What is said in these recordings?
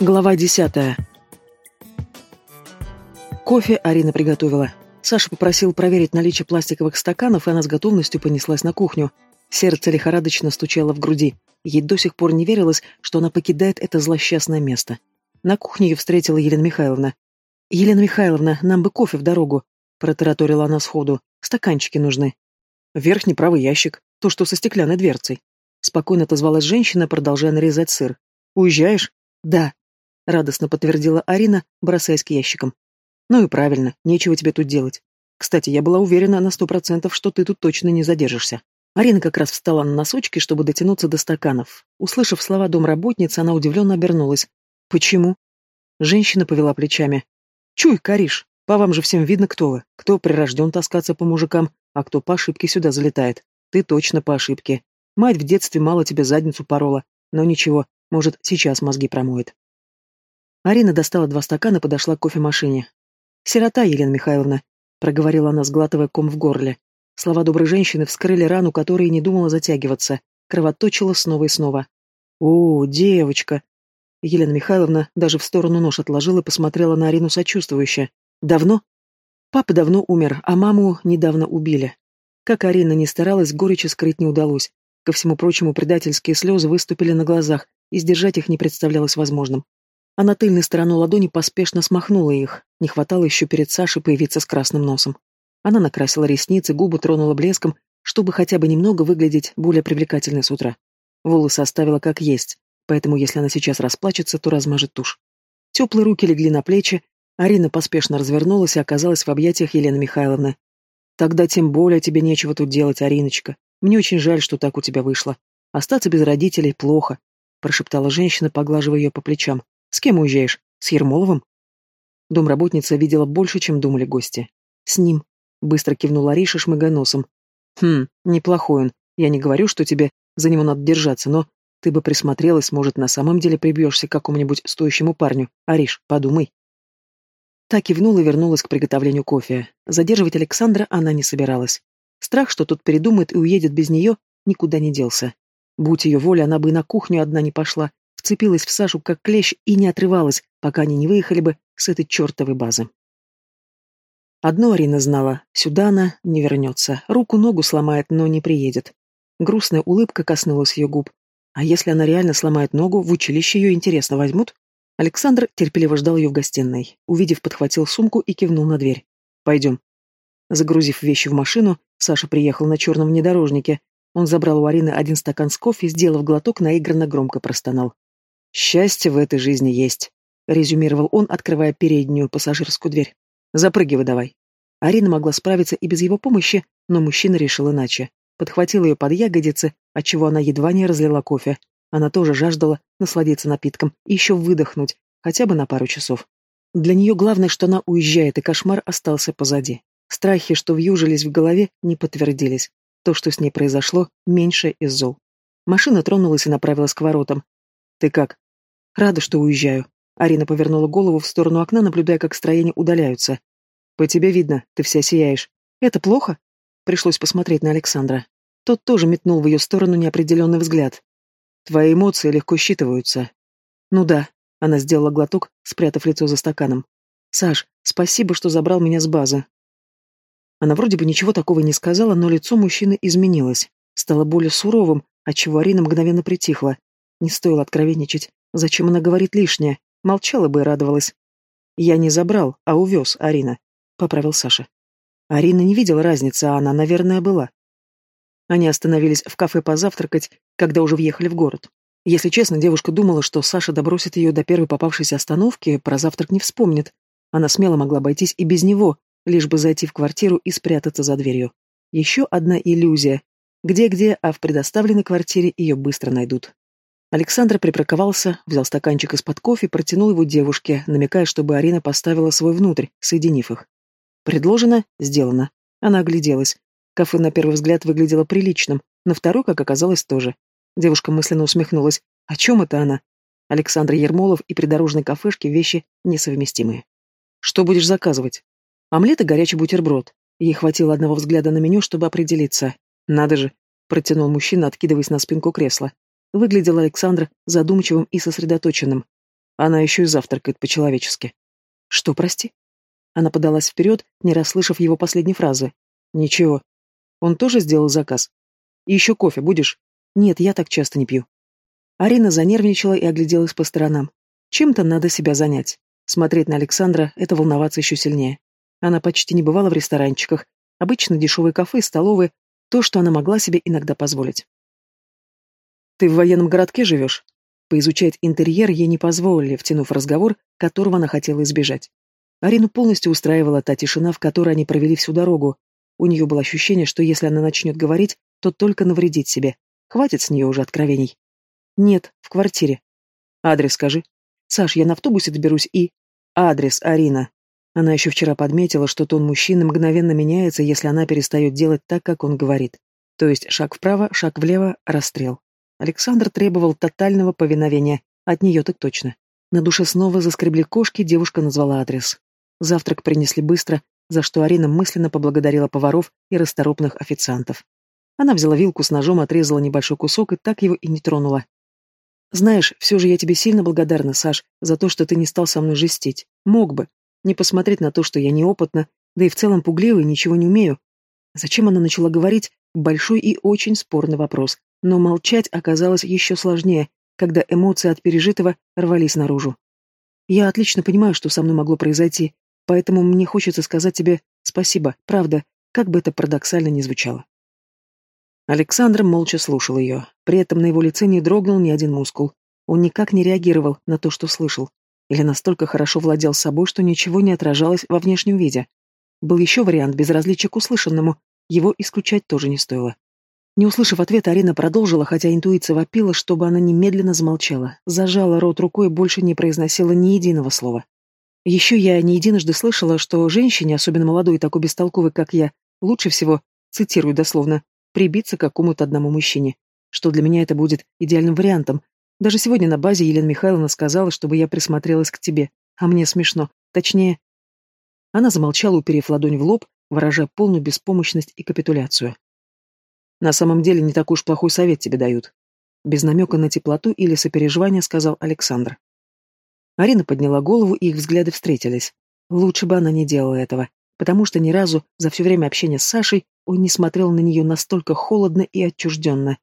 Глава десятая. Кофе Арина приготовила. Саша попросил проверить наличие пластиковых стаканов, и она с готовностью понеслась на кухню. Сердце лихорадочно стучало в груди. Ей до сих пор не верилось, что она покидает это злосчастное место. На кухне ее встретила Елена Михайловна. «Елена Михайловна, нам бы кофе в дорогу», — протараторила она сходу. «Стаканчики нужны». «Верхний правый ящик, то, что со стеклянной дверцей». Спокойно отозвалась женщина, продолжая нарезать сыр. «Уезжаешь?» «Да», — радостно подтвердила Арина, бросаясь к ящикам. «Ну и правильно, нечего тебе тут делать. Кстати, я была уверена на сто процентов, что ты тут точно не задержишься». Арина как раз встала на носочки, чтобы дотянуться до стаканов. Услышав слова домработницы, она удивленно обернулась. «Почему?» Женщина повела плечами. «Чуй, Кариш, по вам же всем видно, кто вы. Кто прирожден таскаться по мужикам, а кто по ошибке сюда залетает. Ты точно по ошибке. Мать в детстве мало тебе задницу порола. Но ничего, может, сейчас мозги промоет. Арина достала два стакана и подошла к кофемашине. «Сирота, Елена Михайловна», — проговорила она, сглатывая ком в горле. Слова доброй женщины вскрыли рану, которая не думала затягиваться. Кровоточила снова и снова. «О, девочка!» Елена Михайловна даже в сторону нож отложила и посмотрела на Арину сочувствующе. «Давно?» «Папа давно умер, а маму недавно убили». Как Арина не старалась, горечи скрыть не удалось. Ко всему прочему, предательские слезы выступили на глазах, и сдержать их не представлялось возможным. А на тыльной сторону ладони поспешно смахнула их, не хватало еще перед Сашей появиться с красным носом. Она накрасила ресницы, губы тронула блеском, чтобы хотя бы немного выглядеть более привлекательной с утра. Волосы оставила как есть, поэтому если она сейчас расплачется, то размажет тушь. Теплые руки легли на плечи, Арина поспешно развернулась и оказалась в объятиях Елены Михайловны. «Тогда тем более тебе нечего тут делать, Ариночка. Мне очень жаль, что так у тебя вышло. Остаться без родителей плохо прошептала женщина, поглаживая ее по плечам. «С кем уезжаешь? С Ермоловым?» Домработница видела больше, чем думали гости. «С ним», — быстро кивнула Ариша, шмыгая носом. «Хм, неплохой он. Я не говорю, что тебе за него надо держаться, но ты бы присмотрелась, может, на самом деле прибьешься к какому-нибудь стоящему парню. Ариш, подумай». Так кивнула и вернулась к приготовлению кофе. Задерживать Александра она не собиралась. Страх, что тот передумает и уедет без нее, никуда не делся. Будь ее воля, она бы на кухню одна не пошла, вцепилась в Сашу как клещ и не отрывалась, пока они не выехали бы с этой чертовой базы. Одно Арина знала — сюда она не вернется, руку-ногу сломает, но не приедет. Грустная улыбка коснулась ее губ. А если она реально сломает ногу, в училище ее, интересно, возьмут? Александр терпеливо ждал ее в гостиной. Увидев, подхватил сумку и кивнул на дверь. «Пойдем». Загрузив вещи в машину, Саша приехал на черном внедорожнике, он забрал у Арины один стакан с кофе сделав глоток, наигранно громко простонал. «Счастье в этой жизни есть», — резюмировал он, открывая переднюю пассажирскую дверь. «Запрыгивай давай». Арина могла справиться и без его помощи, но мужчина решил иначе. Подхватил ее под ягодицы, отчего она едва не разлила кофе. Она тоже жаждала насладиться напитком и еще выдохнуть, хотя бы на пару часов. Для нее главное, что она уезжает, и кошмар остался позади. Страхи, что вьюжились в голове, не подтвердились. То, что с ней произошло, меньше из зол. Машина тронулась и направилась к воротам. «Ты как?» «Рада, что уезжаю». Арина повернула голову в сторону окна, наблюдая, как строения удаляются. «По тебе видно, ты вся сияешь. Это плохо?» Пришлось посмотреть на Александра. Тот тоже метнул в ее сторону неопределенный взгляд. «Твои эмоции легко считываются». «Ну да», — она сделала глоток, спрятав лицо за стаканом. «Саш, спасибо, что забрал меня с базы. Она вроде бы ничего такого не сказала, но лицо мужчины изменилось. Стало более суровым, отчего Арина мгновенно притихла. Не стоило откровенничать. Зачем она говорит лишнее? Молчала бы и радовалась. «Я не забрал, а увез, Арина», — поправил Саша. Арина не видела разницы, а она, наверное, была. Они остановились в кафе позавтракать, когда уже въехали в город. Если честно, девушка думала, что Саша добросит ее до первой попавшейся остановки, про завтрак не вспомнит. Она смело могла обойтись и без него, лишь бы зайти в квартиру и спрятаться за дверью. Еще одна иллюзия. Где-где, а в предоставленной квартире ее быстро найдут. Александр припарковался, взял стаканчик из-под кофе и протянул его девушке, намекая, чтобы Арина поставила свой внутрь, соединив их. Предложено, сделано. Она огляделась. Кафе на первый взгляд выглядело приличным, на второй, как оказалось, тоже. Девушка мысленно усмехнулась. О чем это она? Александр Ермолов и придорожной кафешки вещи несовместимые. «Что будешь заказывать?» Омлет и горячий бутерброд. Ей хватило одного взгляда на меню, чтобы определиться. Надо же, протянул мужчина, откидываясь на спинку кресла. Выглядел Александр задумчивым и сосредоточенным. Она еще и завтракает по-человечески. Что, прости? Она подалась вперед, не расслышав его последней фразы. Ничего. Он тоже сделал заказ. И еще кофе будешь? Нет, я так часто не пью. Арина занервничала и огляделась по сторонам. Чем-то надо себя занять. Смотреть на Александра — это волноваться еще сильнее. Она почти не бывала в ресторанчиках. Обычно дешевые кафе, столовые — то, что она могла себе иногда позволить. «Ты в военном городке живешь?» Поизучать интерьер ей не позволили, втянув разговор, которого она хотела избежать. Арину полностью устраивала та тишина, в которой они провели всю дорогу. У нее было ощущение, что если она начнет говорить, то только навредит себе. Хватит с нее уже откровений. Нет, в квартире. Адрес скажи. Саш, я на автобусе доберусь и... Адрес, Арина. Она еще вчера подметила, что тон мужчины мгновенно меняется, если она перестает делать так, как он говорит. То есть шаг вправо, шаг влево, расстрел. Александр требовал тотального повиновения, от нее так точно. На душе снова заскребли кошки, девушка назвала адрес. Завтрак принесли быстро, за что Арина мысленно поблагодарила поваров и расторопных официантов. Она взяла вилку с ножом, отрезала небольшой кусок и так его и не тронула. «Знаешь, все же я тебе сильно благодарна, Саш, за то, что ты не стал со мной жестить. Мог бы. Не посмотреть на то, что я неопытна, да и в целом пугливый, ничего не умею». Зачем она начала говорить? Большой и очень спорный вопрос. Но молчать оказалось еще сложнее, когда эмоции от пережитого рвались наружу. Я отлично понимаю, что со мной могло произойти, поэтому мне хочется сказать тебе спасибо, правда, как бы это парадоксально ни звучало. Александр молча слушал ее. При этом на его лице не дрогнул ни один мускул. Он никак не реагировал на то, что слышал. Или настолько хорошо владел собой, что ничего не отражалось во внешнем виде. Был еще вариант безразличия к услышанному. Его исключать тоже не стоило. Не услышав ответа, Арина продолжила, хотя интуиция вопила, чтобы она немедленно замолчала, зажала рот рукой и больше не произносила ни единого слова. Еще я не единожды слышала, что женщине, особенно молодой и такой бестолковой, как я, лучше всего, цитирую дословно, прибиться к какому-то одному мужчине, что для меня это будет идеальным вариантом. Даже сегодня на базе Елена Михайловна сказала, чтобы я присмотрелась к тебе, а мне смешно. Точнее... Она замолчала, уперев ладонь в лоб, выражая полную беспомощность и капитуляцию. На самом деле не такой уж плохой совет тебе дают. Без намека на теплоту или сопереживания сказал Александр. Арина подняла голову, и их взгляды встретились. Лучше бы она не делала этого, потому что ни разу за все время общения с Сашей он не смотрел на нее настолько холодно и отчужденно.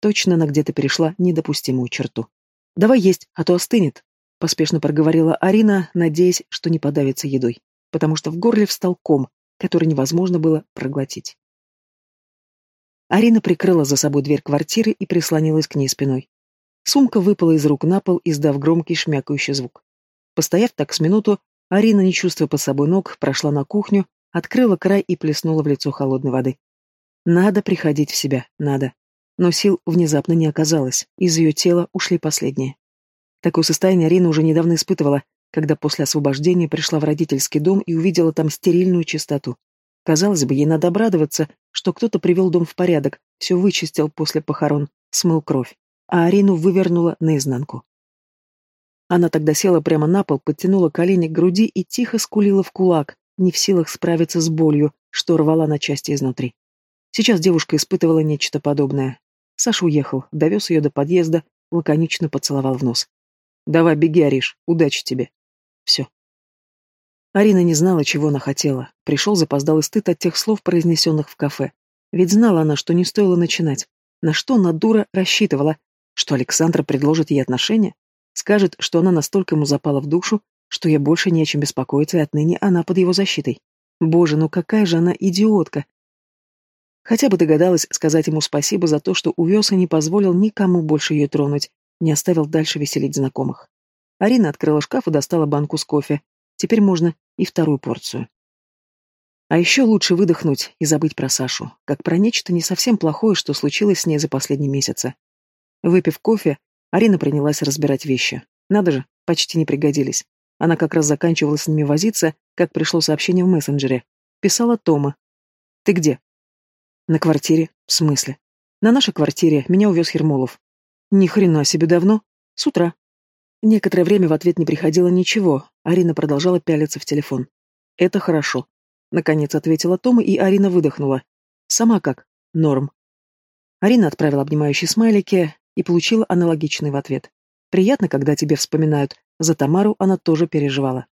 Точно она где-то перешла недопустимую черту. «Давай есть, а то остынет», — поспешно проговорила Арина, надеясь, что не подавится едой, потому что в горле встал ком, который невозможно было проглотить. Арина прикрыла за собой дверь квартиры и прислонилась к ней спиной. Сумка выпала из рук на пол, издав громкий шмякающий звук. Постояв так с минуту, Арина, не чувствуя под собой ног, прошла на кухню, открыла край и плеснула в лицо холодной воды. Надо приходить в себя, надо. Но сил внезапно не оказалось, из ее тела ушли последние. Такое состояние Арина уже недавно испытывала, когда после освобождения пришла в родительский дом и увидела там стерильную чистоту. Казалось бы, ей надо обрадоваться, что кто-то привел дом в порядок, все вычистил после похорон, смыл кровь, а Арину вывернула наизнанку. Она тогда села прямо на пол, подтянула колени к груди и тихо скулила в кулак, не в силах справиться с болью, что рвала на части изнутри. Сейчас девушка испытывала нечто подобное. Саша уехал, довез ее до подъезда, лаконично поцеловал в нос. «Давай, беги, Ариш, удачи тебе». Все. Арина не знала, чего она хотела. Пришел запоздалый стыд от тех слов, произнесенных в кафе. Ведь знала она, что не стоило начинать. На что она, дура, рассчитывала? Что Александра предложит ей отношения? Скажет, что она настолько ему запала в душу, что ей больше не о чем беспокоиться, и отныне она под его защитой. Боже, ну какая же она идиотка! Хотя бы догадалась сказать ему спасибо за то, что увез и не позволил никому больше ее тронуть, не оставил дальше веселить знакомых. Арина открыла шкаф и достала банку с кофе. Теперь можно и вторую порцию. А еще лучше выдохнуть и забыть про Сашу, как про нечто не совсем плохое, что случилось с ней за последние месяцы. Выпив кофе, Арина принялась разбирать вещи. Надо же, почти не пригодились. Она как раз заканчивала с ними возиться, как пришло сообщение в мессенджере. Писала Тома. «Ты где?» «На квартире. В смысле?» «На нашей квартире. Меня увез Ермолов». «Ни хрена себе давно. С утра». Некоторое время в ответ не приходило ничего. Арина продолжала пялиться в телефон. «Это хорошо», — наконец ответила Тома, и Арина выдохнула. «Сама как? Норм». Арина отправила обнимающие смайлики и получила аналогичный в ответ. Приятно, когда тебе вспоминают. За Тамару она тоже переживала.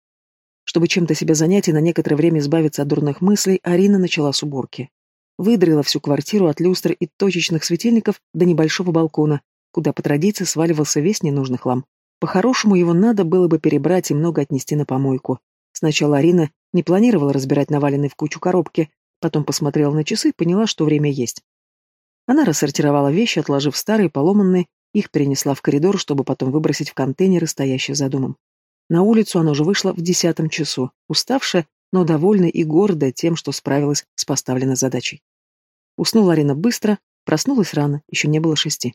Чтобы чем-то себя занять и на некоторое время избавиться от дурных мыслей, Арина начала с уборки. Выдрила всю квартиру от люстр и точечных светильников до небольшого балкона, куда по традиции сваливался весь ненужный хлам. По-хорошему его надо было бы перебрать и много отнести на помойку. Сначала Арина не планировала разбирать наваленные в кучу коробки, потом посмотрела на часы и поняла, что время есть. Она рассортировала вещи, отложив старые, поломанные, их перенесла в коридор, чтобы потом выбросить в контейнеры, стоящие за домом. На улицу она уже вышла в десятом часу, уставшая, но довольная и гордая тем, что справилась с поставленной задачей. Уснула Арина быстро, проснулась рано, еще не было шести.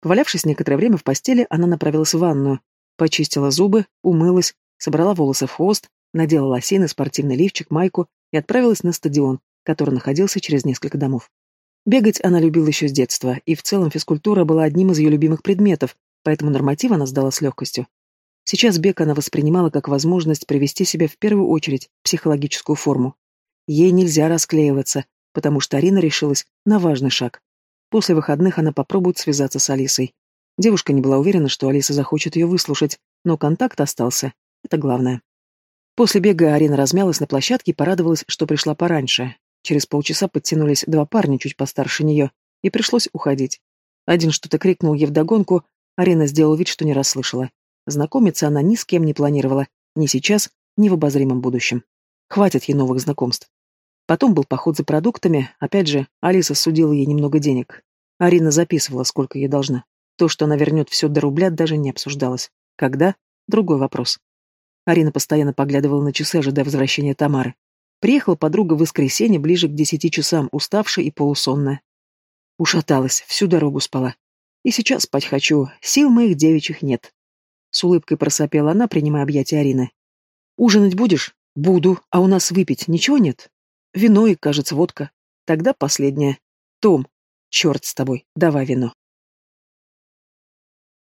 Повалявшись некоторое время в постели, она направилась в ванную, почистила зубы, умылась, собрала волосы в хвост, надела лосины, спортивный лифчик, майку и отправилась на стадион, который находился через несколько домов. Бегать она любила еще с детства, и в целом физкультура была одним из ее любимых предметов, поэтому норматив она сдала с легкостью. Сейчас бег она воспринимала как возможность привести себя в первую очередь в психологическую форму. Ей нельзя расклеиваться, потому что Арина решилась на важный шаг. После выходных она попробует связаться с Алисой. Девушка не была уверена, что Алиса захочет ее выслушать, но контакт остался. Это главное. После бега Арина размялась на площадке и порадовалась, что пришла пораньше. Через полчаса подтянулись два парня чуть постарше нее, и пришлось уходить. Один что-то крикнул ей вдогонку, Арина сделала вид, что не расслышала. Знакомиться она ни с кем не планировала, ни сейчас, ни в обозримом будущем. Хватит ей новых знакомств. Потом был поход за продуктами, опять же, Алиса судила ей немного денег. Арина записывала, сколько ей должна. То, что она вернет все до рубля, даже не обсуждалось. Когда? Другой вопрос. Арина постоянно поглядывала на часы, ожидая возвращения Тамары. Приехала подруга в воскресенье ближе к десяти часам, уставшая и полусонная. Ушаталась, всю дорогу спала. И сейчас спать хочу, сил моих девичьих нет. С улыбкой просопела она, принимая объятия Арины. «Ужинать будешь?» «Буду. А у нас выпить ничего нет?» Вино и, кажется, водка. Тогда последнее. Том, черт с тобой, давай вино.